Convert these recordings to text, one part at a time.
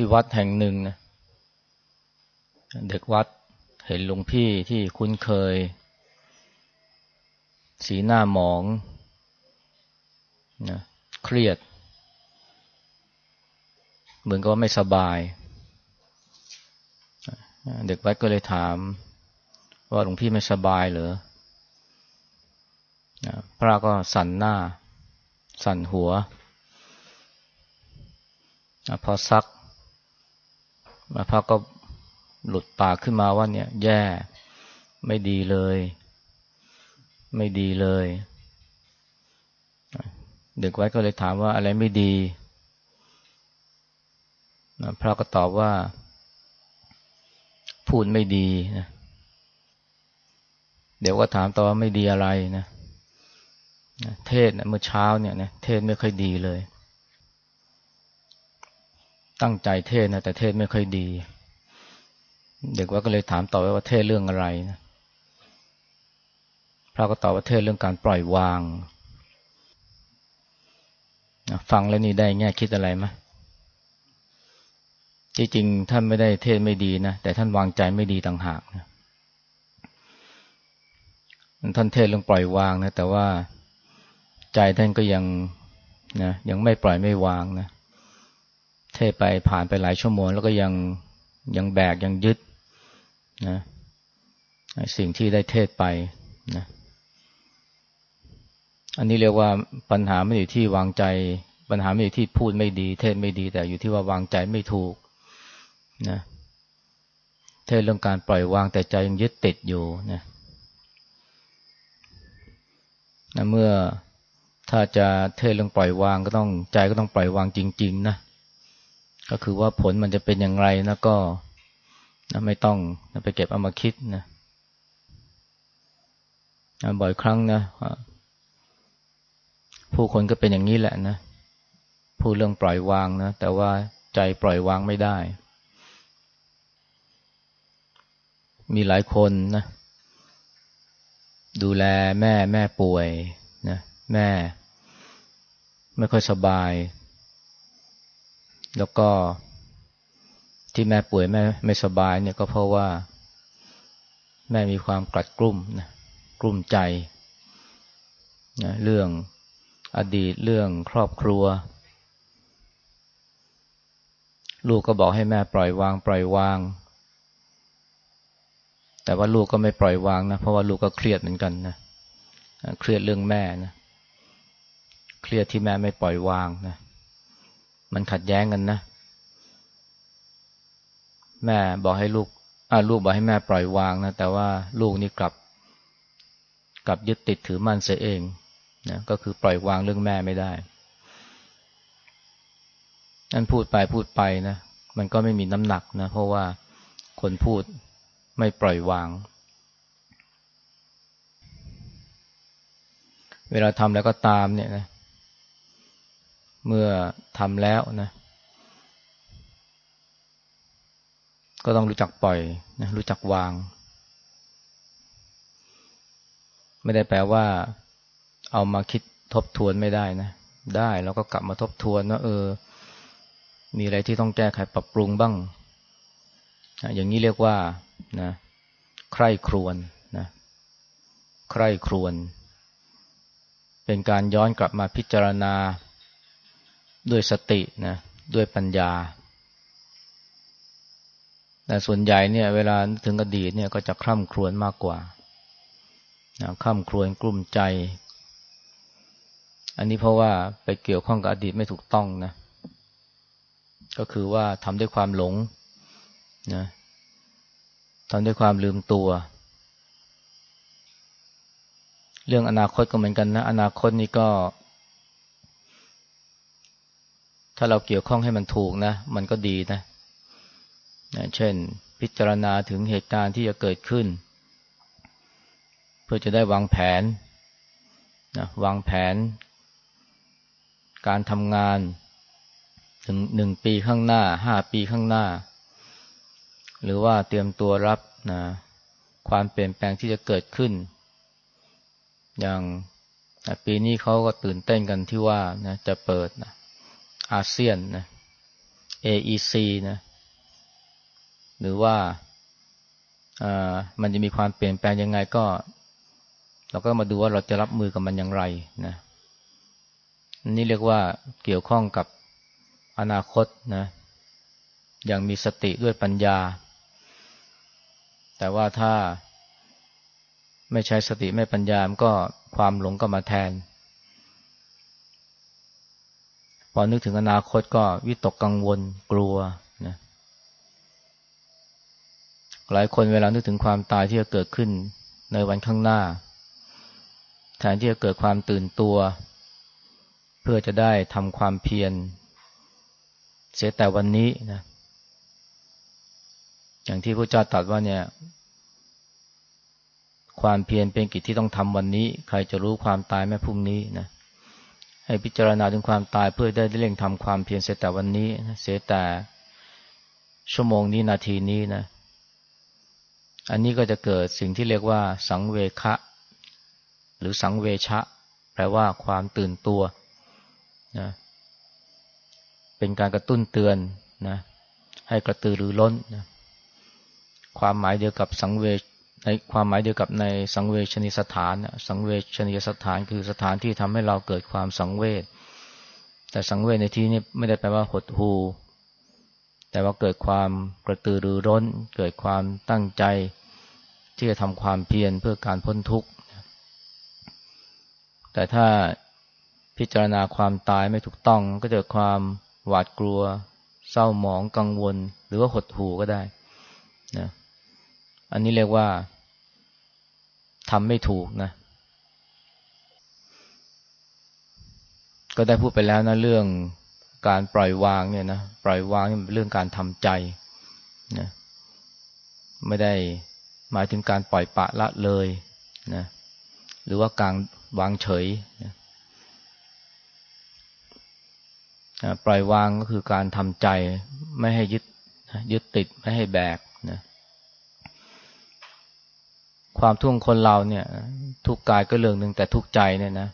ที่วัดแห่งหนึ่งนะเด็กวัดเห็นหลวงพี่ที่คุ้นเคย สีหน้าหมองนะเครียด เหมือนกับว่าไม่สบาย เด็กวัดก็เลยถาม ว่าหลวงพี่ไม่สบายเหรอพระก็สั่นหน้า สั่นหัว พอซัก พระก็หลุดปากขึ้นมาว่าเนี่ย แย่ ไม่ดีเลย ไม่ดีเลย เด็กไว้ก็เลยถามว่าอะไรไม่ดีพระก็ตอบว่า พูดไม่ดีนะเดี๋ยวก็ถามต่อว่าไม่ดีอะไรนะเทศนะเมื่อเช้าเนี่ยนะเทศไม่ค่อยดีเลย ตั้งใจเทศนะแต่เทศไม่ค่อยดี เด็กว่าก็เลยถามต่อว่าเทศเรื่องอะไรนะพระก็ตอบว่าเทศเรื่องการปล่อยวางฟังแล้วนี่ได้แง่คิดอะไรไหมจริงๆท่านไม่ได้เทศไม่ดีนะแต่ท่านวางใจไม่ดีต่างหากนะท่านเทศเรื่องปล่อยวางนะแต่ว่าใจท่านก็ยังนะยังไม่ปล่อยไม่วางนะ เทศไปผ่านไปหลายชั่วโมง แล้วก็ยังยังแบกยังยึดนะสิ่งที่ได้เทศไปนะอันนี้เรียกว่าปัญหาไม่อยู่ที่วางใจ ปัญหาไม่อยู่ที่พูดไม่ดี เทศไม่ดี แต่อยู่ที่ว่าวางใจไม่ถูกนะเทศเรื่องการปล่อยวางแต่ใจยังยึดติดอยู่นะนะเมื่อถ้าจะเทศเรื่องปล่อยวางก็ต้องใจก็ต้องปล่อยวางจริง ๆ นะ ก็คือว่าผลมันจะเป็นอย่างไรนะก็นะไม่ต้องนะไปเก็บเอามาคิดนะนะบ่อยครั้งนะผู้คนก็เป็นอย่างนี้แหละนะพูดเรื่องปล่อยวางนะแต่ว่าใจปล่อยวางไม่ได้ มีหลายคนนะดูแลแม่แม่ป่วยนะแม่ ไม่ค่อยสบาย แล้วก็ที่แม่ป่วยแม่ไม่สบายเนี่ยก็เพราะว่า แม่มีความกลัดกลุ้มนะกลุ้มใจนะเรื่องอดีตเรื่องครอบครัว ลูกก็บอกให้แม่ปล่อยวาง ปล่อยวาง แต่ว่าลูกก็ไม่ปล่อยวางนะเพราะว่าลูกก็เครียดเหมือนกันนะเครียดเรื่องแม่นะเครียดที่แม่ไม่ปล่อยวางนะ มันขัดแย้งกันนะ แม่บอกให้ลูกอ่าลูกบอกให้แม่ปล่อยวางนะ แต่ว่าลูกนี่กลับ กลับยึดติดถือมั่นเสียเองนะก็คือปล่อยวางเรื่องแม่ไม่ได้นั่นพูดไปพูดไปนะ มันก็ไม่มีน้ำหนักนะ เพราะว่าคนพูดไม่ปล่อยวาง เวลาทำแล้วก็ตามเนี่ยนะ เมื่อทำแล้วนะ ก็ต้องรู้จักปล่อยนะรู้จักวาง ไม่ได้แปลว่า เอามาคิดทบทวนไม่ได้นะ ได้แล้วก็กลับมาทบทวนว่าเออ มีอะไรที่ต้องแก้ไขปรับปรุงบ้าง อย่างนี้เรียกว่านะใคร่ครวนนะใคร่ครวน เป็นการย้อนกลับมาพิจารณา ด้วยสตินะด้วยปัญญา แต่ส่วนใหญ่เนี่ย เวลาถึงอดีตเนี่ยก็จะคร่ำครวญมากกว่านะคร่ำครวญกลุ้มใจ อันนี้เพราะว่าไปเกี่ยวข้องกับอดีตไม่ถูกต้องนะ ก็คือว่าทำด้วยความหลงนะทำด้วยความลืมตัว เรื่องอนาคตก็เหมือนกันนะ อนาคตนี่ก็ ถ้าเราเกี่ยวข้องให้มันถูกนะ มันก็ดีนะนะเช่น พิจารณาถึงเหตุการณ์ที่จะเกิดขึ้น เพื่อจะได้วางแผนนะวางแผน การทำงานถึงหนึ่งปีข้างหน้าห้าปีข้างหน้า หรือว่าเตรียมตัวรับนะความเปลี่ยนแปลงที่จะเกิดขึ้น อย่างปีนี้เขาก็ตื่นเต้นกันที่ว่านะจะเปิดนะ อาเซียนนะ AEC นะ หรือว่ามันจะมีความเปลี่ยนแปลงยังไงก็ เราก็มาดูว่าเราจะรับมือกับมันอย่างไรนะนี่เรียกว่าเกี่ยวข้องกับอนาคตนะ อย่างมีสติด้วยปัญญา แต่ว่าถ้าไม่ใช้สติไม่ปัญญามันก็ความหลงก็มาแทน พ อนึกถึงอนาคตก็วิตกกังวลกลัวนะหลายคนเวลานึกถึงความตายที่จะเกิดขึ้นในวันข้างหน้า แทนที่จะเกิดความตื่นตัว เพื่อจะได้ทำความเพียรเสียแต่วันนี้นะอย่างที่พระเจ้าตรัสว่าเนี่ย ความเพียรเป็นกิจที่ต้องทำวันนี้ ใครจะรู้ความตายแม้พรุ่งนี้นะ ให้พิจารณาถึงความตายเพื่อได้เร่งทำความเพียรเสียแต่วันนี้เสียแต่ชั่วโมงนี้นาทีนี้นะ อันนี้ก็จะเกิดสิ่งที่เรียกว่า สังเวคะ หรือสังเวชะ แปลว่าความตื่นตัวนะเป็นการกระตุ้นเตือนนะให้กระตือรือร้นนะความหมายเดียวกับสังเวช ในความหมายเดียวกับในสังเวชนิสถาน สังเวชนิสถานคือสถานที่ทำให้เราเกิดความสังเวช แต่สังเวชในที่นี้ไม่ได้แปลว่าหดหูแต่ว่าเกิดความกระตือรือร้น เกิดความตั้งใจ ที่จะทำความเพียรเพื่อการพ้นทุกข์ แต่ถ้าพิจารณาความตายไม่ถูกต้อง ก็จะความหวาดกลัว เศร้าหมองกังวล หรือว่าหดหู่ก็ได้นะ อันนี้เรียกว่าทำไม่ถูกนะ ก็ได้พูดไปแล้วนะเรื่องการปล่อยวางเนี่ยนะปล่อยวางเป็นเรื่องการทำใจนะไม่ได้หมายถึงการปล่อยปะละเลยนะหรือว่าการวางเฉยนะปล่อยวางก็คือการทำใจไม่ให้ยึดยึดติดไม่ให้แบกนะ ความทุกข์คนเราเนี่ย ทุกกายก็เรื่องหนึ่งแต่ทุกใจเนี่ยนะ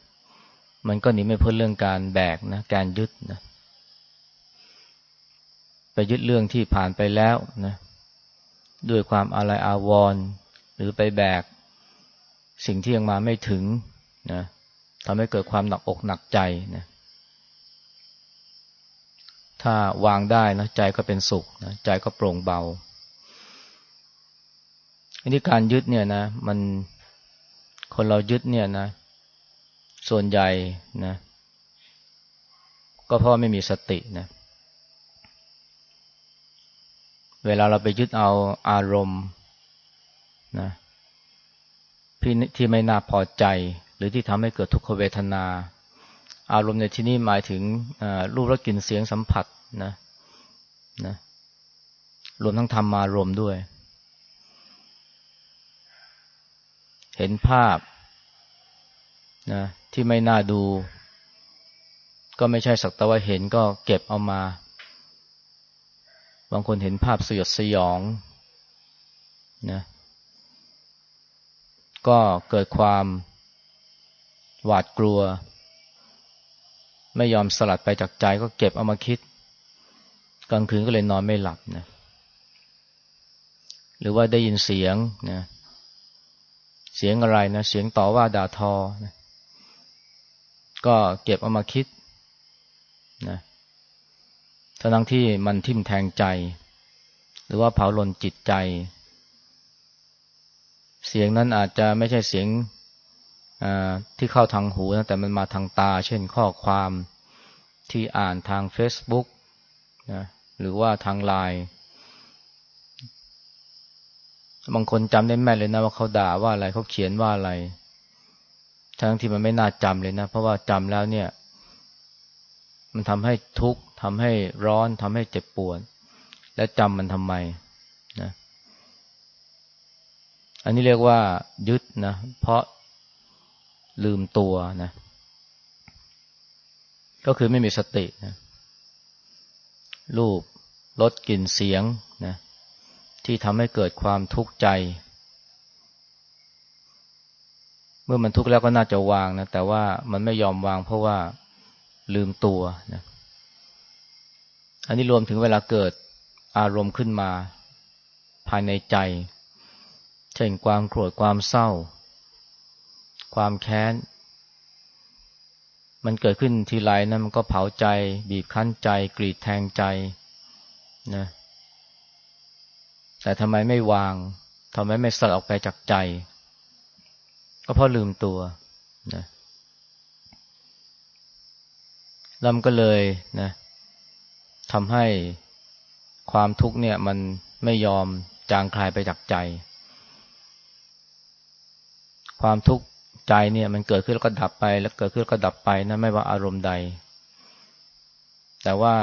มันก็หนีไม่พ้นเรื่องการแบกนะการยึดนะไปยึดเรื่องที่ผ่านไปแล้วนะด้วยความอะไรอาวรณ์หรือไปแบก สิ่งที่ยังมาไม่ถึงนะทำให้เกิดความหนักอกหนักใจนะถ้าวางได้นะใจก็เป็นสุขนะใจก็โปร่งเบา อันนี้การยึดเนี่ยนะ มันคนเรายึดเนี่ยนะ ส่วนใหญ่นะ ก็เพราะไม่มีสตินะเวลาเราไปยึดเอาอารมณ์นะที่ไม่น่าพอใจ หรือที่ทำให้เกิดทุกขเวทนา อารมณ์ในที่นี้หมายถึงรูปรสกลิ่นเสียงสัมผัสนะนะรวมทั้งธรรมารมด้วย เห็นภาพนะที่ไม่น่าดู ก็ไม่ใช่สักแต่ว่าเห็นก็เก็บเอามา บางคนเห็นภาพสยดสยองนะก็เกิดความหวาดกลัว ไม่ยอมสลัดไปจากใจก็เก็บเอามาคิด กลางคืนก็เลยนอนไม่หลับนะหรือว่าได้ยินเสียงนะ เสียงอะไรนะ เสียงต่อว่าด่าทอนะก็เก็บเอามาคิดนะทั้งที่มันทิ่มแทงใจ หรือว่าเผาลนจิตใจ เสียงนั้นอาจจะไม่ใช่เสียงที่เข้าทางหูนะแต่มันมาทางตา เช่นข้อความที่อ่านทาง Facebook นะหรือว่าทางไลน์ บางคนจำได้แม่เลยนะว่าเขาด่าว่าอะไรเขาเขียนว่าอะไร ทั้งที่มันไม่น่าจำเลยนะ เพราะว่าจำแล้วเนี่ย มันทำให้ทุกข์ทำให้ร้อนทำให้เจ็บปวด และจำมันทำไมนะอันนี้เรียกว่า ยึดนะ เพราะลืมตัวนะ ก็คือไม่มีสตินะรูปรสกลิ่นเสียงนะ ที่ทำให้เกิดความทุกข์ใจ เมื่อมันทุกข์แล้วก็น่าจะวางนะ แต่ว่ามันไม่ยอมวางเพราะว่าลืมตัวนะอันนี้รวมถึงเวลาเกิดอารมณ์ขึ้นมา ภายในใจ เช่นความโกรธความเศร้า ความแค้น มันเกิดขึ้นทีไรนะมันก็เผาใจ บีบคั้นใจ กรีดแทงใจนะ แต่ทำไมไม่วางทำไมไม่สลัดออกไปจากใจ ก็เพราะลืมตัวนะล้วมันก็เลยนะทำให้ความทุกข์เนี่ยมันไม่ยอมจางคลายไปจากใจ ความทุกข์ใจเนี่ยมันเกิดขึ้นแล้วก็ดับไป แล้วเกิดขึ้นแล้วก็ดับไปนะไม่ว่าอารมณ์ใด แต่ว่า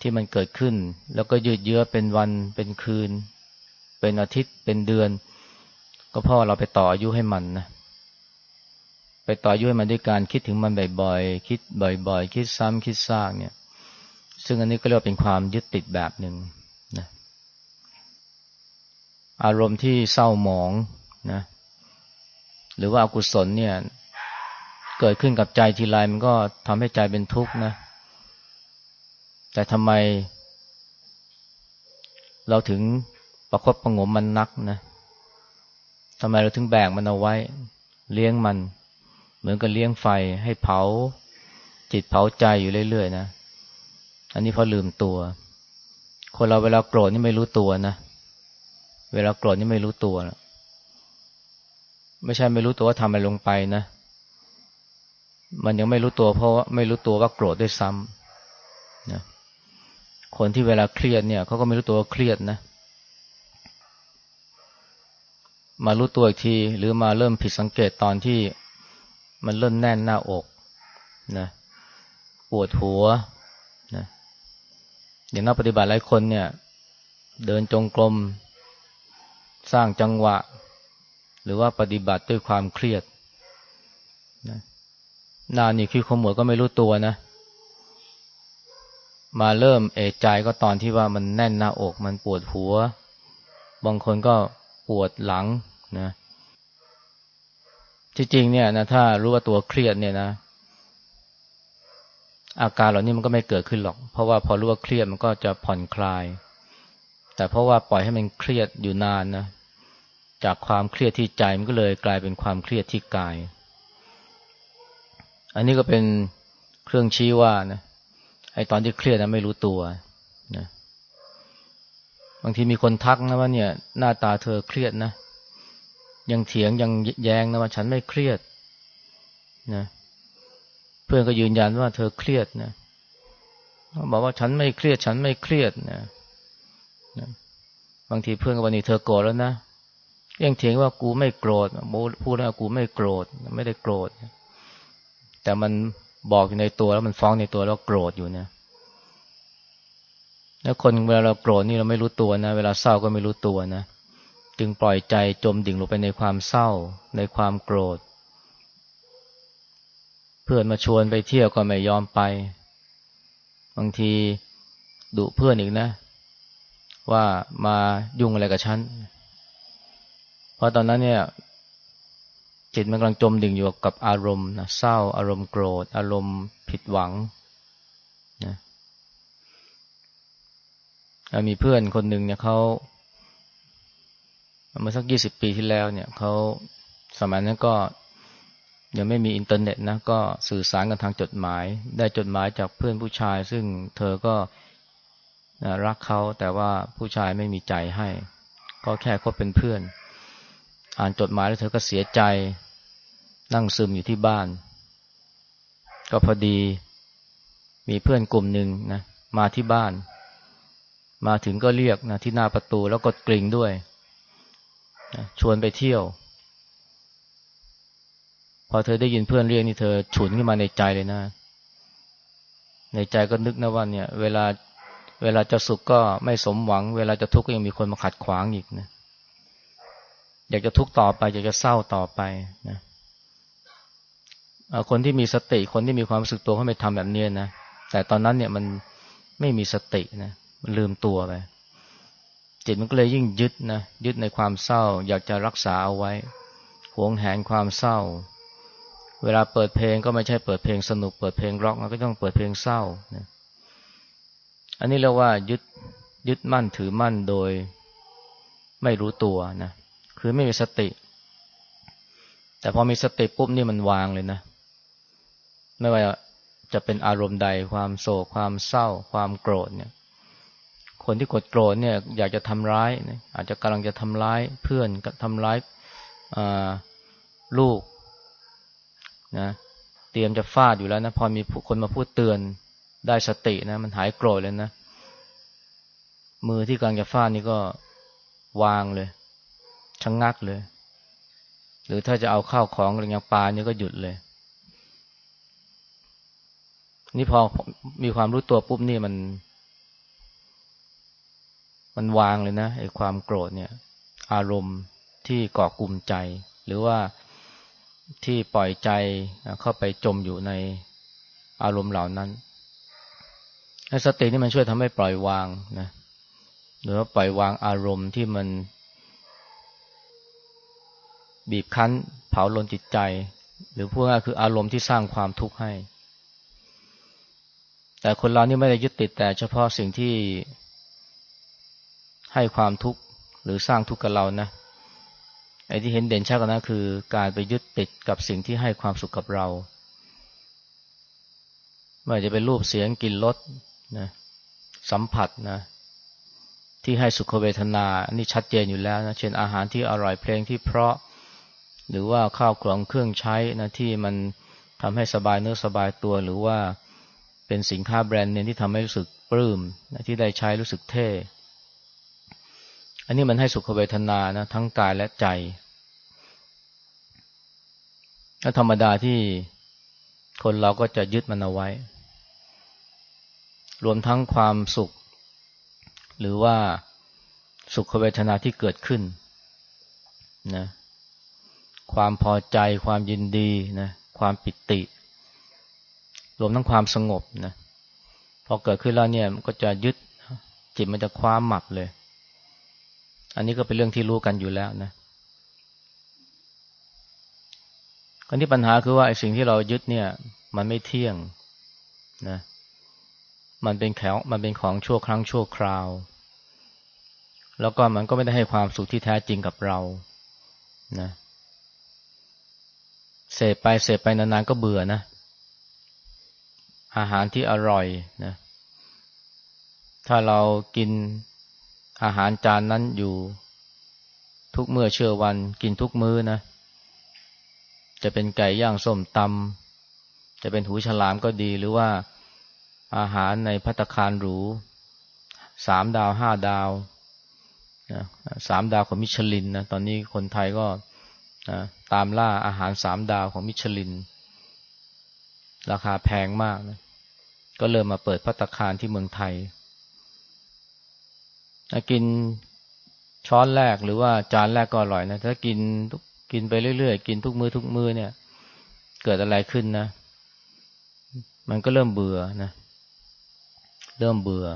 ที่มันเกิดขึ้น แล้วก็ยืดเยื้อเป็นวันเป็นคืน เป็นอาทิตย์เป็นเดือน ก็เพราะเราไปต่ออายุให้มันนะไปต่ออายุให้มันด้วยการคิดถึงมันบ่อยๆคิดบ่อยๆ คิดซ้ำคิดซากเนี่ย ซึ่งอันนี้ก็เรียกว่าเป็นความยึดติดแบบหนึ่งนะอารมณ์ที่เศร้าหมองนะหรือว่าอากุศลเนี่ย เกิดขึ้นกับใจทีไรมันก็ทำให้ใจเป็นทุกข์นะ แต่ทำไม เราถึงประคบประงมมันนักนะทำไมเราถึงแบกมันเอาไว้ เลี้ยงมัน เหมือนกับเลี้ยงไฟให้เผา จิตเผาใจอยู่เรื่อยๆนะอันนี้เพราะลืมตัว คนเราเวลาโกรธนี่ไม่รู้ตัวนะเวลาโกรธนี่ไม่รู้ตัวนะไม่ใช่ไม่รู้ตัวว่าทำอะไรลงไปนะมันยังไม่รู้ตัวเพราะว่าไม่รู้ตัวว่าโกรธด้วยซ้ำนะ คนที่เวลาเครียดเนี่ยเขาก็ไม่รู้ตัวว่าเครียดนะ มารู้ตัวอีกที หรือมาเริ่มผิดสังเกตตอนที่มันเริ่มแน่นหน้าอกนะปวดหัวนะอย่างนักปฏิบัติหลายคนเนี่ย เดินจงกรมสร้างจังหวะ หรือว่าปฏิบัติด้วยความเครียดนะนานนี่คือขมวดก็ไม่รู้ตัวนะ มาเริ่มเอะใจก็ตอนที่ว่ามันแน่นหน้าอกมันปวดหัว บางคนก็ปวดหลังนะจริงๆเนี่ยนะถ้ารู้ว่าตัวเครียดเนี่ยนะ อาการเหล่านี้มันก็ไม่เกิดขึ้นหรอก เพราะว่าพอรู้ว่าเครียดมันก็จะผ่อนคลาย แต่เพราะว่าปล่อยให้มันเครียดอยู่นานนะจากความเครียดที่ใจมันก็เลยกลายเป็นความเครียดที่กาย อันนี้ก็เป็นเครื่องชี้ว่านะ ไอ้ตอนที่เครียดนะไม่รู้ตัวนะบางทีมีคนทักนะว่าเนี่ย หน้าตาเธอเครียดนะยังเถียงยังแย้งนะว่าฉันไม่เครียดนะเพื่อนก็ยืนยันว่าเธอเครียดนะบอกว่าฉันไม่เครียด ฉันไม่เครียดนะบางทีเพื่อนก็วันนี้เธอโกรธแล้วนะยังเถียงว่ากูไม่โกรธพูดว่ากูไม่โกรธไม่ได้โกรธแต่มัน บอกอยู่ในตัวแล้วมันฟ้องในตัวแล้วโกรธอยู่นะแล้วคนเวลาเราโกรธนี่เราไม่รู้ตัวนะ เวลาเศร้าก็ไม่รู้ตัวนะ จึงปล่อยใจจมดิ่งลงไปในความเศร้า ในความโกรธ เพื่อนมาชวนไปเที่ยวก็ไม่ยอมไป บางทีดุเพื่อนอีกนะ ว่ามายุ่งอะไรกับฉัน เพราะตอนนั้นเนี่ย จิตมันกำลังจมดิ่งอยู่กับอารมณ์นะเศร้า อารมณ์โกรธ อารมณ์ผิดหวังนะมีเพื่อนคนหนึ่งเนี่ยเขาเมื่อสักยี่สิบปีที่แล้วเนี่ยเขาสมัยนั้นก็ยังไม่มีอินเทอร์เน็ตนะก็สื่อสารกันทางจดหมาย ได้จดหมายจากเพื่อนผู้ชาย ซึ่งเธอก็รักเขาแต่ว่าผู้ชายไม่มีใจให้ ก็แค่คบเป็นเพื่อน อ่านจดหมายแล้วเธอก็เสียใจ นั่งซึมอยู่ที่บ้าน ก็พอดีมีเพื่อนกลุ่มหนึ่งนะมาที่บ้าน มาถึงก็เรียกนะที่หน้าประตูแล้วกดกริ่งด้วยนะชวนไปเที่ยว พอเธอได้ยินเพื่อนเรียกนี่เธอฉุนขึ้นมาในใจเลยนะ ในใจก็นึกนะว่าเนี่ย เวลาเวลาจะสุขก็ไม่สมหวัง เวลาจะทุกข์ก็ยังมีคนมาขัดขวางอีกนะ อยากจะทุกข์ต่อไป อยากจะเศร้าต่อไปนะคนที่มีสติคนที่มีความรู้สึกตัวเขาไม่ทำแบบนี้นะแต่ตอนนั้นเนี่ยมันไม่มีสตินะมันลืมตัวไปจิตมันก็เลยยิ่งยึดนะยึดในความเศร้า อยากจะรักษาเอาไว้หวงแหนความเศร้า เวลาเปิดเพลงก็ไม่ใช่เปิดเพลงสนุกเปิดเพลงร็อกมันก็ต้องเปิดเพลงเศร้านะอันนี้เรียกว่ายึดยึดมั่นถือมั่นโดยไม่รู้ตัวนะ คือไม่มีสติ แต่พอมีสติปุ๊บนี่มันวางเลยนะ ไม่ว่าจะเป็นอารมณ์ใดความโศกความเศร้า ความโกรธเนี่ย คนที่กดโกรธเนี่ย อยากจะทำร้ายอาจจะกำลังจะทำร้ายเพื่อนทำร้ายลูกนะเตรียมจะฟาดอยู่แล้วนะพอมีคนมาพูดเตือนได้สตินะ มันหายโกรธเลยนะ มือที่กำลังจะฟาดนี่ก็วางเลย ชะงงักเลย หรือถ้าจะเอาข้าวของอะไรอย่างปลาเนี่ยก็หยุดเลย นี่พอมีความรู้ตัวปุ๊บนี่มัน มันวางเลยนะไอ้ความโกรธเนี่ย อารมณ์ที่เกาะกลุ่มใจ หรือว่าที่ปล่อยใจเข้าไปจมอยู่ในอารมณ์เหล่านั้นสตินี่มันช่วยทำให้ปล่อยวางนะหรือว่าปล่อยวางอารมณ์ที่มัน บีบคั้น เผาลนจิตใจ หรือพูดง่ายคืออารมณ์ที่สร้างความทุกข์ให้ แต่คนเรานี่ไม่ได้ยึดติดแต่เฉพาะสิ่งที่ให้ความทุกข์หรือสร้างทุกข์กับเรานะไอ้ที่เห็นเด่นชัดกันนะคือการไปยึดติดกับสิ่งที่ให้ความสุขกับเราไม่ว่าจะเป็นรูปเสียงกลิ่นรสนะสัมผัสนะที่ให้สุขเวทนา อันนี้ชัดเจนอยู่แล้วนะเช่นอาหารที่อร่อยเพลงที่เพราะ หรือว่าข้าวกล่องเครื่องใช้นะที่มันทำให้สบายเนื้อสบายตัว หรือว่าเป็นสินค้าแบรนด์เนมที่ทำให้รู้สึกปลื้มนะที่ได้ใช้รู้สึกเท่ อันนี้มันให้สุขเวทนานะทั้งกายและใจและธรรมดาที่คนเราก็จะยึดมันเอาไว้ รวมทั้งความสุข หรือว่าสุขเวทนาที่เกิดขึ้นนะ ความพอใจ ความยินดีนะความปิติ รวมทั้งความสงบนะพอเกิดขึ้นแล้วเนี่ยมันก็จะยึดจิตมันจะคว้าหมับเลย อันนี้ก็เป็นเรื่องที่รู้กันอยู่แล้วนะกันที่ปัญหาคือว่าไอ้สิ่งที่เรายึดเนี่ย มันไม่เที่ยงนะมันเป็นแขวมันเป็นของชั่วครั้งชั่วคราว แล้วก็มันก็ไม่ได้ให้ความสุขที่แท้จริงกับเรานะเเสพไปเสพไปนานๆก็เบื่อนะ อาหารที่อร่อยนะ ถ้าเรากินอาหารจานนั้นอยู่ทุกเมื่อเชื่อวันกินทุกมื้อนะ จะเป็นไก่ย่างส้มตำจะเป็นหูฉลามก็ดีหรือว่าอาหารในพัตคารหรูสามดาวห้าดาวนะสามดาวของมิชลินนะตอนนี้คนไทยก็ นะตามล่าอาหารสามดาวของมิชลิน ราคาแพงมากนะก็เริ่มมาเปิดพัตคารที่เมืองไทยกินช้อนแรกหรือว่าจานแรกก็อร่อยนะ ถ้ากินทุกกินไปเรื่อยๆ กินทุกมือทุกมือเนี่ย เกิดอะไรขึ้นนะ มันก็เริ่มเบื่อนะ เริ่มเบื่อ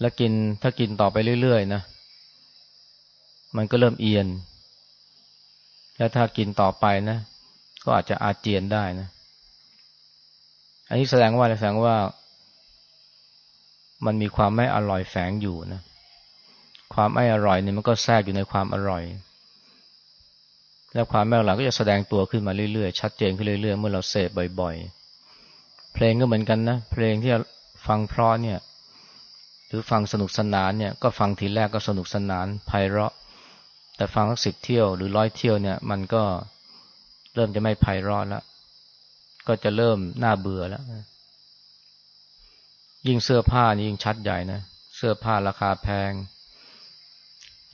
แล้วกินถ้ากินต่อไปเรื่อยๆนะ มันก็เริ่มเอียน แล้วถ้ากินต่อไปนะ ก็อาจจะอาเจียนได้นะ อันนี้แสดงว่าแสดงว่า มันมีความไม่อร่อยแฝงอยู่นะ ความไม่อร่อยเนี่ยมันก็แทรกอยู่ในความอร่อย แล้วความไม่อร่อยก็จะแสดงตัวขึ้นมาเรื่อยๆ ชัดเจนขึ้นเรื่อยๆ เมื่อเราเสพบ่อย ๆ เพลงก็เหมือนกันนะ เพลงที่ฟังเพราะเนี่ย หรือฟังสนุกสนานเนี่ย ก็ฟังทีแรกก็สนุกสนานไพเราะ แต่ฟังสักสิบเที่ยวหรือร้อยเที่ยวเนี่ย มันก็เริ่มจะไม่ไพเราะแล้ว ก็จะเริ่มน่าเบื่อแล้ว ยิ่งเสื้อผ้านี่ยิ่งชัดใหญ่นะ เสื้อผ้าราคาแพง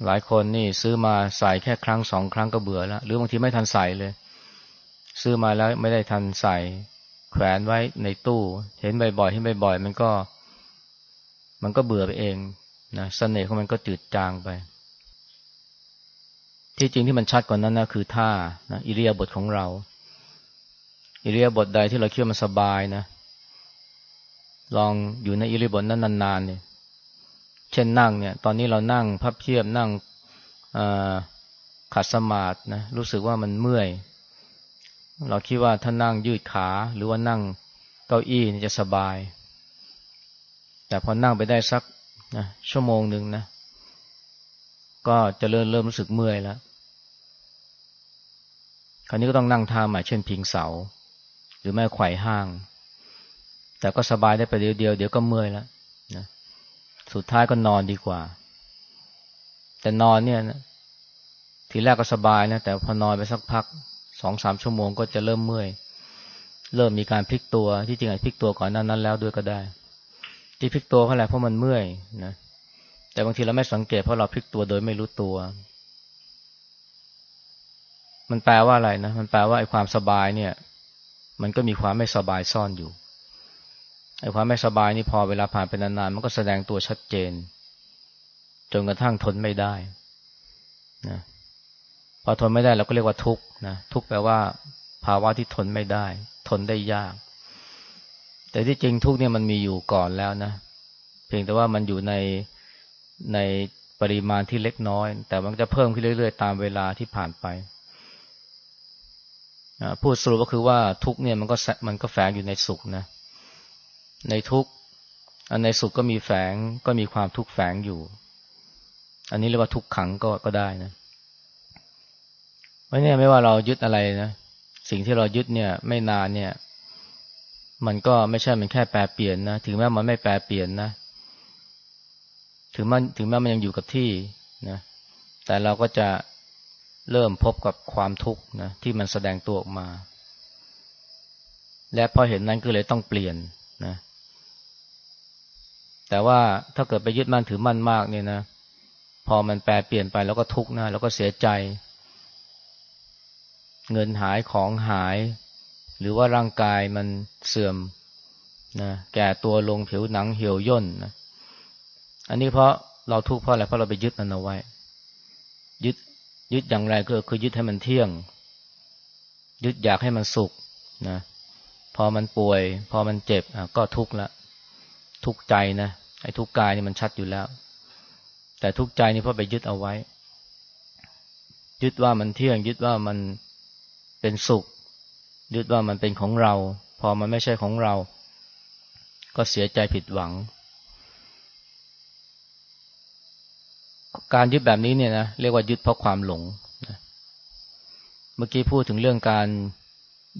หลายคนนี่ซื้อมาใส่แค่ครั้งสองครั้งก็เบื่อแล้ว หรือบางทีไม่ทันใส่เลย ซื้อมาแล้วไม่ได้ทันใส่ แขวนไว้ในตู้ เห็นบ่อยๆเห็นบ่อยๆมันก็ มันก็เบื่อไปเองนะสเสน่ห์ของมันก็จืดจางไป ที่จริงที่มันชัดกว่านั้นนะคือท่านะอิเลียบทของเรา อิเลียบทใดที่เราคิดว่ามันสบายนะ ลองอยู่ในอิเลียบทนั้นนานๆเนี่ยเช่นนั่งเนี่ย ตอนนี้เรานั่งพับเพียบนั่งขัดสมาธินะรู้สึกว่ามันเมื่อย เราคิดว่าถ้านั่งยืดขาหรือว่านั่งเก้าอี้จะสบาย แต่พอนั่งไปได้สักนะชั่วโมงหนึ่งนะก็จะเริ่มเริ่มรู้สึกเมื่อยแล้ว คราวนี้ก็ต้องนั่งท่าใหม่เช่นพิงเสา หรือแม่ไขว่ห้าง แต่ก็สบายได้ไปเดียวเดียวเดี๋ยวก็เมื่อยแล้วนะสุดท้ายก็นอนดีกว่า แต่นอนเนี่ยนะทีแรกก็สบายนะแต่พอนอนไปสักพักสองสามชั่วโมงก็จะเริ่มเมื่อย เริ่มมีการพลิกตัวที่จริงอาจพลิกตัวก่อนนั้นนั้นแล้วด้วยก็ได้ ที่พลิกตัวเพราะอะไรเพราะมันเมื่อยนะแต่บางทีเราไม่สังเกตเพราะเราพลิกตัวโดยไม่รู้ตัว มันแปลว่าอะไรนะ มันแปลว่าไอ้ความสบายเนี่ย มันก็มีความไม่สบายซ่อนอยู่ไอ้ความไม่สบายนี่พอเวลาผ่านไปนานๆมันก็แสดงตัวชัดเจน จนกระทั่งทนไม่ได้นะพอทนไม่ได้เราก็เรียกว่าทุกข์นะทุกข์แปลว่า ภาวะที่ทนไม่ได้ ทนได้ยาก แต่ที่จริงทุกข์เนี่ยมันมีอยู่ก่อนแล้วนะเพียงแต่ว่ามันอยู่ในในปริมาณที่เล็กน้อย แต่มันจะเพิ่มขึ้นเรื่อย ๆ ตามเวลาที่ผ่านไป พูดสรุปก็คือว่าทุกเนี่ยมันก็มันก็แฝงอยู่ในสุขนะ ในทุกอันในสุขก็มีแฝงก็มีความทุกข์แฝงอยู่ อันนี้เรียกว่าทุกขังก็ก็ได้นะเพราะเนี่ยไม่ว่าเรายึดอะไรนะสิ่งที่เรายึดเนี่ยไม่นานเนี่ย มันก็ไม่ใช่มันแค่แปรเปลี่ยนนะถึงแม้มันไม่แปรเปลี่ยนนะถึงมันถึงแม้มันยังอยู่กับที่นะแต่เราก็จะ เริ่มพบกับความทุกข์นะที่มันแสดงตัวออกมา และพอเห็นนั้นก็เลยต้องเปลี่ยนนะ แต่ว่าถ้าเกิดไปยึดมั่นถือมั่นมากเนี่ยนะ พอมันแปรเปลี่ยนไปแล้วก็ทุกข์นะแล้วก็เสียใจ เงินหายของหาย หรือว่าร่างกายมันเสื่อมนะแก่ตัวลงผิวหนังเหี่ยวย่นนะอันนี้เพราะเราทุกข์เพราะอะไรเพราะเราไปยึดมันเอาไว้ ยึด ยึดอย่างไรก็คือยึดให้มันเที่ยง ยึดอยากให้มันสุขนะพอมันป่วย พอมันเจ็บก็ทุกข์ละทุกข์ใจนะไอ้ทุกข์กายนี่มันชัดอยู่แล้ว แต่ทุกข์ใจนี่เพราะไปยึดเอาไว้ ยึดว่ามันเที่ยง ยึดว่ามันเป็นสุข ยึดว่ามันเป็นของเรา พอมันไม่ใช่ของเรา ก็เสียใจผิดหวัง การยึดแบบนี้เนี่ยนะเรียกว่ายึดเพราะความหลงนะเมื่อกี้พูดถึงเรื่องการ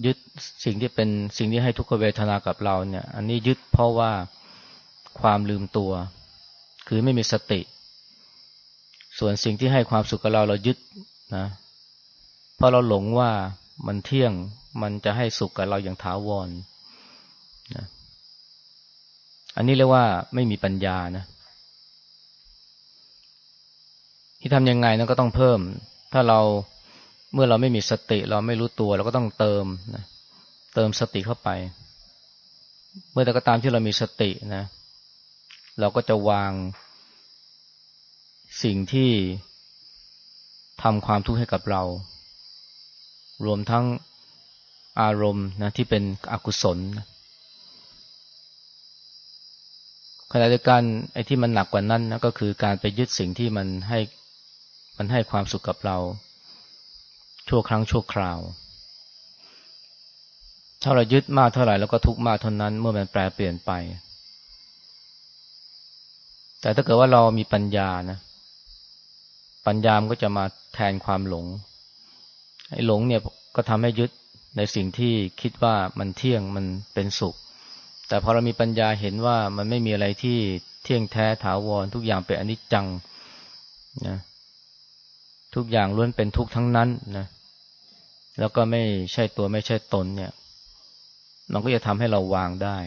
ยึดสิ่งที่เป็นสิ่งที่ให้ทุกขเวทนากับเราเนี่ย อันนี้ยึดเพราะว่าความลืมตัว คือไม่มีสติ ส่วนสิ่งที่ให้ความสุขกับเราเรายึดนะเพราะเราหลงว่ามันเที่ยงมันจะให้สุขกับเราอย่างถาวรนะอันนี้เรียกว่าไม่มีปัญญานะ ที่ทำยังไงนั้นก็ต้องเพิ่ม ถ้าเราเมื่อเราไม่มีสติ เราไม่รู้ตัวเราก็ต้องเติมนะเติมสติเข้าไป เมื่อแต่ก็ตามที่เรามีสตินะ เราก็จะวางสิ่งที่ทำความทุกข์ให้กับเรา รวมทั้งอารมณ์นะที่เป็นอกุศลขณะเดียวกันไอ้ที่มันหนักกว่านั้นนะก็คือการไปยึดสิ่งที่มันให้ มันให้ความสุขกับเรา ชั่วครั้งชั่วคราว ถ้าเรายึดมากเท่าไหร่แล้วก็ทุกมากเท่านั้น เมื่อมันแปลเปลี่ยนไป แต่ถ้าเกิดว่าเรามีปัญญานะ ปัญญามก็จะมาแทนความหลงไอ้หลงเนี่ยก็ทำให้ยึดในสิ่งที่คิดว่ามันเที่ยงมันเป็นสุข แต่พอเรามีปัญญาเห็นว่ามันไม่มีอะไรที่เที่ยงแท้ถาวรทุกอย่างเป็นอนิจจังนะ ทุกอย่างล้วนเป็นทุกข์ทั้งนั้นนะ แล้วก็ไม่ใช่ตัวไม่ใช่ตนเนี่ย มันก็จะทำให้เราวางได้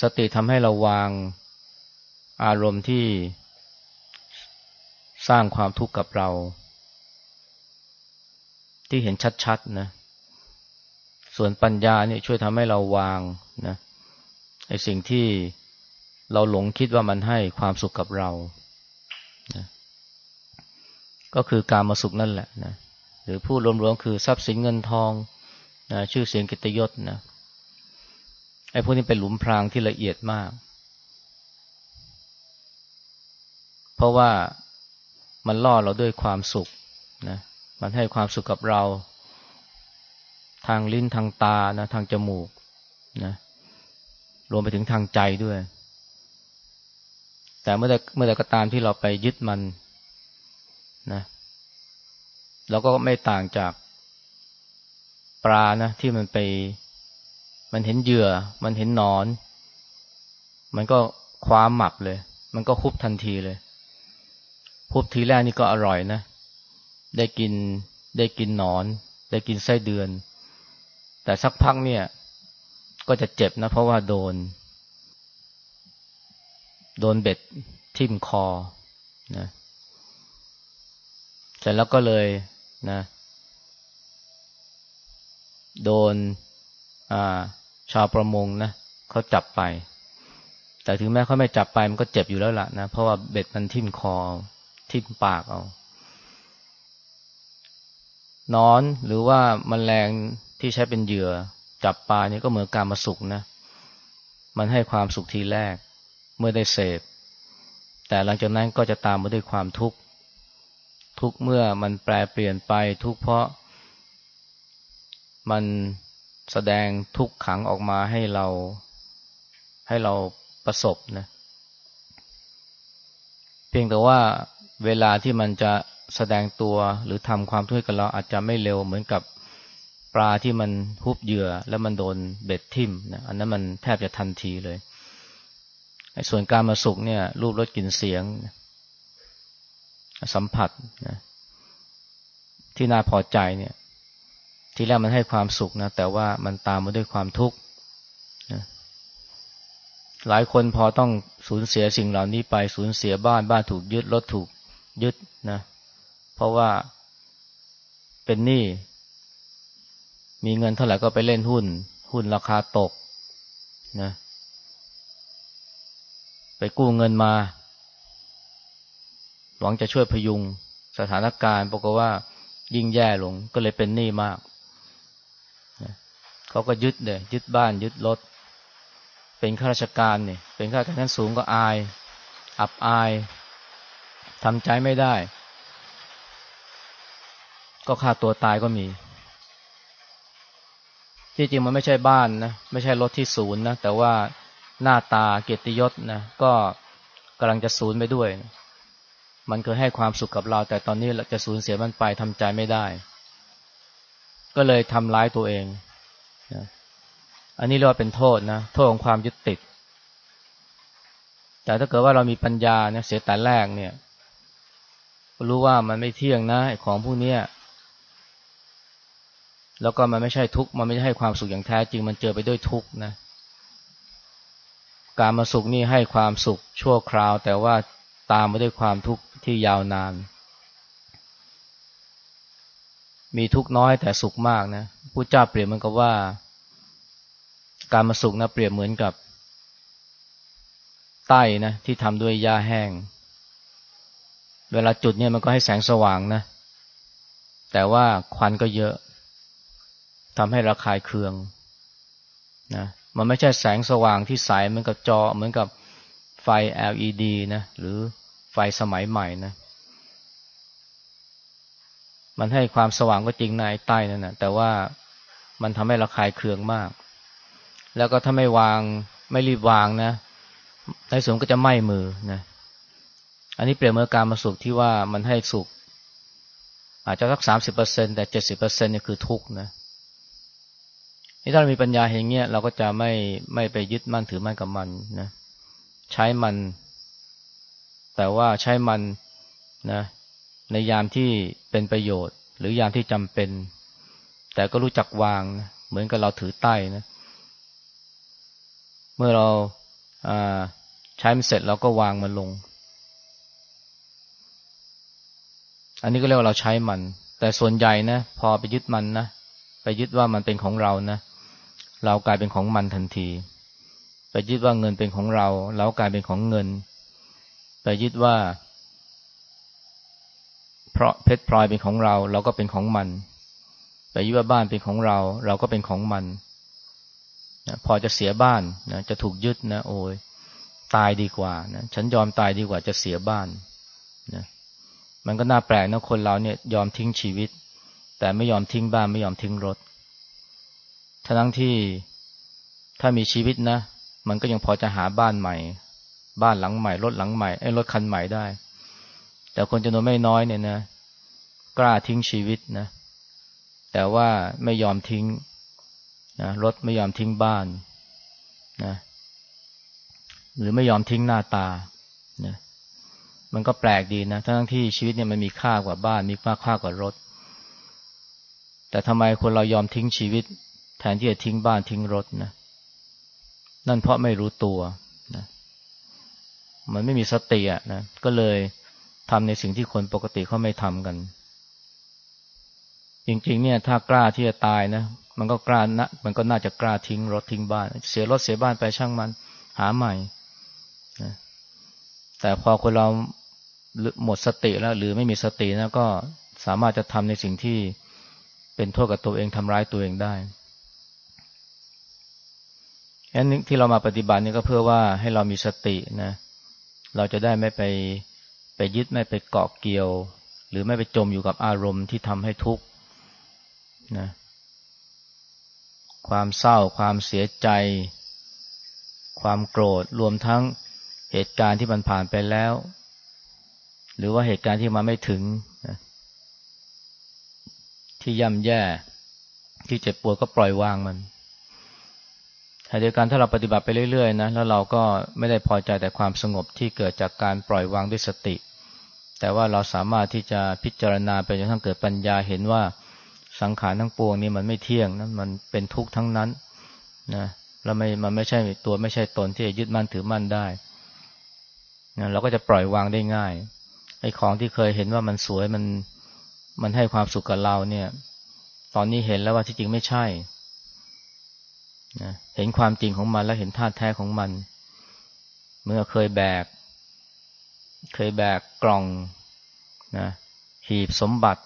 สติทำให้เราวางอารมณ์ที่สร้างความทุกข์กับเรา ที่เห็นชัดๆนะ ส่วนปัญญาเนี่ยช่วยทำให้เราวางนะไอ้สิ่งที่เราหลงคิดว่ามันให้ความสุขกับเรา นะก็คือการมาสุขนั่นแหละนะหรือพูดรวมๆคือทรัพย์สินเงินทองนะชื่อเสียงกิตยศนะไอ้พวกนี้เป็นหลุมพรางที่ละเอียดมาก เพราะว่ามันล่อเราด้วยความสุขนะมันให้ความสุขกับเรา ทางลิ้นทางตานะทางจมูกนะรวมไปถึงทางใจด้วย แต่เมื่อใดเมื่อใดก็ตามที่เราไปยึดมันนะเราก็ไม่ต่างจากปลานะที่มันไป มันเห็นเหยื่อ มันเห็นนอน มันก็คว้าหมับเลย มันก็คุบทันทีเลยคุบทีแรกนี่ก็อร่อยนะ ได้กินได้กินนอน ได้กินไส้เดือน แต่สักพักเนี่ย ก็จะเจ็บนะ เพราะว่าโดน โดนเบ็ดทิ่มคอนะเสร็จแล้วก็เลยนะ โดนชาวประมงนะเขาจับไป แต่ถึงแม้เขาไม่จับไปมันก็เจ็บอยู่แล้วล่ะนะ เพราะว่าเบ็ดมันทิ่มคอ ทิ่มปากเอานอนหรือว่ามันแรงที่ใช้เป็นเหยื่อ จับปลานี่ก็เหมือนการมาสุกนะ มันให้ความสุขทีแรก เมื่อได้เสพ แต่หลังจากนั้นก็จะตามมาด้วยความทุกข์ ทุกเมื่อมันแปลเปลี่ยนไปทุกเพราะ มันแสดงทุกขังออกมาให้เราให้เราประสบนะเพียงแต่ว่าเวลาที่มันจะแสดงตัวหรือทำความทุกข์กับเราอาจจะไม่เร็วเหมือนกับปลาที่มันฮุบเหยื่อแล้วมันโดนเบ็ดทิ่มนะอันนั้นมันแทบจะทันทีเลย ส่วนการมาสุขเนี่ย รูปรสกลิ่นเสียง สัมผัสนะที่น่าพอใจเนี่ย ทีแรกมันให้ความสุขนะ แต่ว่ามันตามมาด้วยความทุกข์นะหลายคนพอต้องสูญเสียสิ่งเหล่านี้ไปสูญเสียบ้านบ้านถูกยึดรถถูกยึดนะ เพราะว่าเป็นหนี้มีเงินเท่าไหร่ก็ไปเล่นหุ้น หุ้นราคาตกนะ ไปกู้เงินมา หวังจะช่วยพยุงสถานการณ์ปรากฏว่ายิ่งแย่ลงก็เลยเป็นหนี้มาก เขาก็ยึดเลยยึดบ้านยึดรถ เป็นข้าราชการเนี่ยเป็นข้าราชการสูงก็อาย อับอายทำใจไม่ได้ ก็ฆ่าตัวตายก็มี ที่จริงมันไม่ใช่บ้านนะ ไม่ใช่รถที่ศูนย์นะ แต่ว่า หน้าตาเกียรติยศนะก็กำลังจะสูญไปด้วย มันเคยให้ความสุขกับเรา แต่ตอนนี้เราจะสูญเสียมันไปทำใจไม่ได้ ก็เลยทำร้ายตัวเองนะอันนี้เรียกว่าเป็นโทษนะโทษของความยึดติด แต่ถ้าเกิดว่าเรามีปัญญาเนี่ยเสียแต่แรกเนี่ย รู้ว่ามันไม่เที่ยงนะของพวกนี้แล้วก็มันไม่ใช่ทุกข์มันไม่ใช่ความสุขอย่างแท้จริงมันเจอไปด้วยทุกข์นะ การมาสุขนี่ให้ความสุขชั่วคราว แต่ว่าตามมาด้วยความทุกข์ที่ยาวนาน มีทุกข์น้อยแต่สุขมากนะผู้เจ้าเปรียบเหมือนกับว่า การมาสุขนะเปรียบเหมือนกับ ใต้นะที่ทำด้วยหญ้าแห้ง เวลาจุดเนี่ยมันก็ให้แสงสว่างนะ แต่ว่าควันก็เยอะทำให้ระคายเคืองนะ มันไม่ใช่แสงสว่างที่ใสเหมือนกับจอเหมือนกับไฟ LED นะหรือไฟสมัยใหม่นะมันให้ความสว่างก็จริงในใต้นั่นนะแต่ว่ามันทำให้ระคายเคืองมาก แล้วก็ถ้าไม่วางไม่รีบวางนะในสมก็จะไหม้มือนะอันนี้เปรียบเมื่อการมาสุขที่ว่ามันให้สุข อาจจะสักสามสิบเปอร์เซ็นแต่เจ็ดสิบเปอร์เซ็นเนี่ยคือทุกข์นะ นี่ถ้าเรามีปัญญาเห็นเงี้ยเราก็จะไม่ไม่ไปยึดมั่นถือมั่นกับมันนะใช้มัน แต่ว่าใช้มันนะในยามที่เป็นประโยชน์ หรือยามที่จำเป็น แต่ก็รู้จักวางนะเหมือนกับเราถือใต้นะ เมื่อเราใช้มันเสร็จเราก็วางมันลง อันนี้ก็เรียกว่าเราใช้มัน แต่ส่วนใหญ่นะพอไปยึดมันนะไปยึดว่ามันเป็นของเรานะ เรากลายเป็นของมันทันที ไปยึดว่าเงินเป็นของเรา เรากลายเป็นของเงิน ไปยึดว่า เพราะเพชรพลอยเป็นของเรา เราก็เป็นของมัน ไปยึดว่าบ้านเป็นของเรา เราก็เป็นของมันนะพอจะเสียบ้านนะจะถูกยึดนะ โอ้ยตายดีกว่านะฉันยอมตายดีกว่าจะเสียบ้านนะมันก็น่าแปลกนะคนเราเนี่ยยอมทิ้งชีวิต แต่ไม่ยอมทิ้งบ้านไม่ยอมทิ้งรถ ทั้งที่ถ้ามีชีวิตนะ มันก็ยังพอจะหาบ้านใหม่ บ้านหลังใหม่ รถหลังใหม่ไอ้รถคันใหม่ได้ แต่คนจำนวนไม่น้อยเนี่ยนะ กล้าทิ้งชีวิตนะ แต่ว่าไม่ยอมทิ้งนะรถไม่ยอมทิ้งบ้านนะหรือไม่ยอมทิ้งหน้าตานะมันก็แปลกดีนะ ทั้งที่ชีวิตเนี่ยมันมีค่ากว่าบ้าน มีค่าค่ากว่ารถ แต่ทำไมคนเรายอมทิ้งชีวิต แทนที่จะทิ้งบ้านทิ้งรถนะนั่นเพราะไม่รู้ตัวนะมันไม่มีสติอะนะก็เลยทำในสิ่งที่คนปกติเขาไม่ทำกัน จริง ๆ เนี่ยถ้ากล้าที่จะตายนะมันก็กล้านะมันก็น่าจะกล้าทิ้งรถทิ้งบ้าน เสียรถเสียบ้านไปช่างมัน หาใหม่นะแต่พอคนเราหมดสติแล้ว หรือไม่มีสตินะก็สามารถจะทำในสิ่งที่เป็นโทษกับตัวเองทำร้ายตัวเองได้ อันนี้ที่เรามาปฏิบัตินี่ก็เพื่อว่าให้เรามีสตินะ เราจะได้ไม่ไปไปยึดไม่ไปเกาะเกี่ยว หรือไม่ไปจมอยู่กับอารมณ์ที่ทำให้ทุกข์นะความเศร้า ความเสียใจ ความโกรธรวมทั้งเหตุการณ์ที่มันผ่านไปแล้ว หรือว่าเหตุการณ์ที่มาไม่ถึงนะที่ย่ำแย่ ที่เจ็บปวดก็ปล่อยวางมัน เดียวกันถ้าเราปฏิบัติไปเรื่อยๆนะแล้วเราก็ไม่ได้พอใจแต่ความสงบที่เกิดจากการปล่อยวางด้วยสติ แต่ว่าเราสามารถที่จะพิจารณาไปจนทั้งเกิดปัญญาเห็นว่าสังขารทั้งปวงนี้มันไม่เที่ยงนะมันเป็นทุกข์ทั้งนั้นนะแล้วไม่มันไม่ใช่ตัวไม่ใช่ตนที่จะยึดมั่นถือมั่นได้นะเราก็จะปล่อยวางได้ง่ายไอ้ของที่เคยเห็นว่ามันสวยมันมันให้ความสุขกับเราเนี่ย ตอนนี้เห็นแล้วว่าที่จริงไม่ใช่ นะเห็นความจริงของมันแล้วเห็นท่าแท้ของมัน เมื่อเคยแบก เคยแบกกล่องนะหีบสมบัติ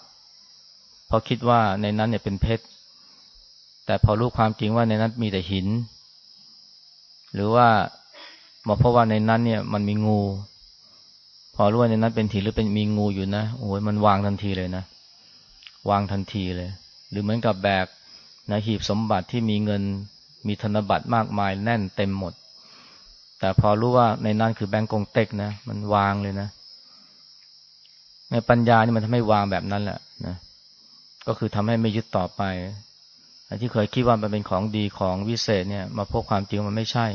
เพราะคิดว่าในนั้นเนี่ยเป็นเพชร แต่พอรู้ความจริงว่าในนั้นมีแต่หิน หรือว่ามาเพราะว่าในนั้นเนี่ยมันมีงู พอรู้ว่าในนั้นเป็นหินหรือเป็นมีงูอยู่นะโอ้ยมันวางทันทีเลยนะ วางทันทีเลย หรือเหมือนกับแบกนะหีบสมบัติที่มีเงิน มีธนบัตรมากมายแน่นเต็มหมด แต่พอรู้ว่าในนั้นคือแบงก์กงเต็กนะ มันวางเลยนะ ในปัญญานี่มันทำให้วางแบบนั้นแหละนะก็คือทำให้ไม่ยึดต่อไปที่เคยคิดว่ามันเป็นของดีของวิเศษเนี่ย มาพบความจริงมันไม่ใช่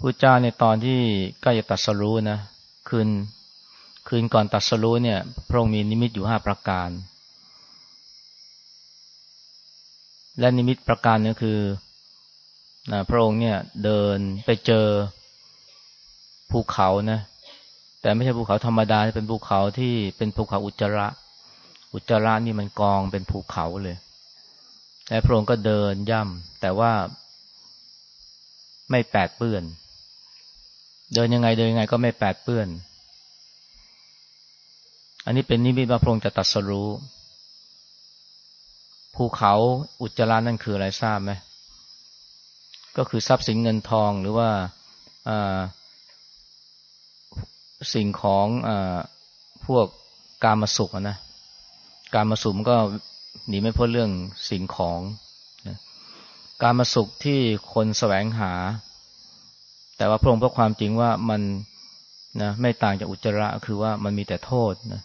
พระเจ้าในตอนที่ใกล้จะตัดสรู้นะคืนคืนก่อนตัดสรู้เนี่ย พระองค์มีนิมิตอยู่ห้าประการ และนิมิตประการนึงคือนะพระองค์เนี่ยเดินไปเจอภูเขานะ แต่ไม่ใช่ภูเขาธรรมดาเป็นภูเขาที่เป็นภูเขาอุจจาระ อุจจาระนี่มันกองเป็นภูเขาเลยและพระองค์ก็เดินย่ำแต่ว่าไม่แปดเปื้อน เดินยังไงเดินยังไงก็ไม่แปดเปื้อน อันนี้เป็นนิมิตว่าพระองค์จะตัดสรู้ ภูเขาอุจจาระนั่นคืออะไรทราบไหมก็คือทรัพย์สินเงินทองหรือว่าสิ่งของอพวกการมาสุขนะการมาสุขมันก็หนีไม่พ้นเรื่องสิ่งของนะการมาสุขที่คนแสวงหา แต่ว่าพระองค์เพราะความจริงว่ามันนะไม่ต่างจากอุจจาระคือว่ามันมีแต่โทษนะ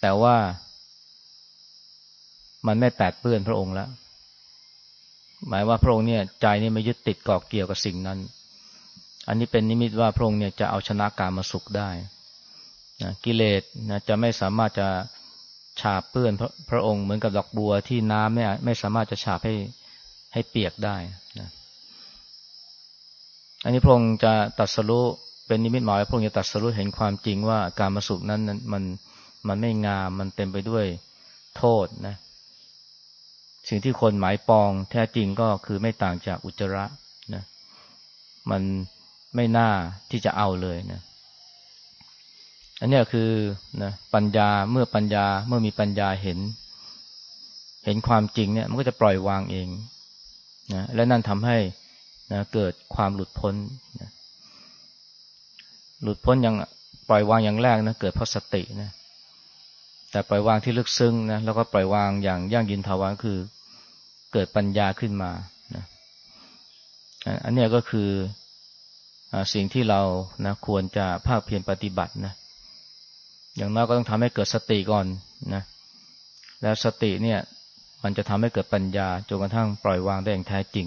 แต่ว่า มันไม่แปดเปื้อนพระองค์แล้ว หมายว่าพระองค์เนี่ยใจนี่ไม่ยึดติดเกาะเกี่ยวกับสิ่งนั้น อันนี้เป็นนิมิตว่าพระองค์เนี่ยจะเอาชนะการมาสุขได้นะกิเลสนะจะไม่สามารถจะฉาบเปื้อนพระพระองค์เหมือนกับดอกบัวที่น้ำไม่ไม่สามารถจะฉาบให้ให้เปียกได้นะอันนี้พระองค์จะตัดสรุเป็นนิมิตหมายพระองค์จะตัดสรุเห็นความจริงว่าการมาสุขนั้นมันมันไม่งามมันเต็มไปด้วยโทษนะ สิ่งที่คนหมายปองแท้จริงก็คือไม่ต่างจากอุจจาระนะมันไม่น่าที่จะเอาเลยนะอันนี้คือนะปัญญาเมื่อปัญญาเมื่อมีปัญญาเห็น เห็นความจริงเนี่ย มันก็จะปล่อยวางเองนะและนั่นทำให้นะเกิดความหลุดพ้นนะหลุดพ้นอย่างปล่อยวางอย่างแรกนะเกิดเพราะสตินะ แต่ปล่อยวางที่ลึกซึ้งนะแล้วก็ปล่อยวางอย่างยั่งยืนทวรคือเกิดปัญญาขึ้นมานะอันนี้ก็คือสิ่งที่เรานะควรจะภาคเพียรปฏิบัตินะอย่างน้อยก็ต้องทำให้เกิดสติก่อนนะแล้วสติเนี่ยมันจะทำให้เกิดปัญญาจนกระทั่งปล่อยวางได้อย่างแท้จริง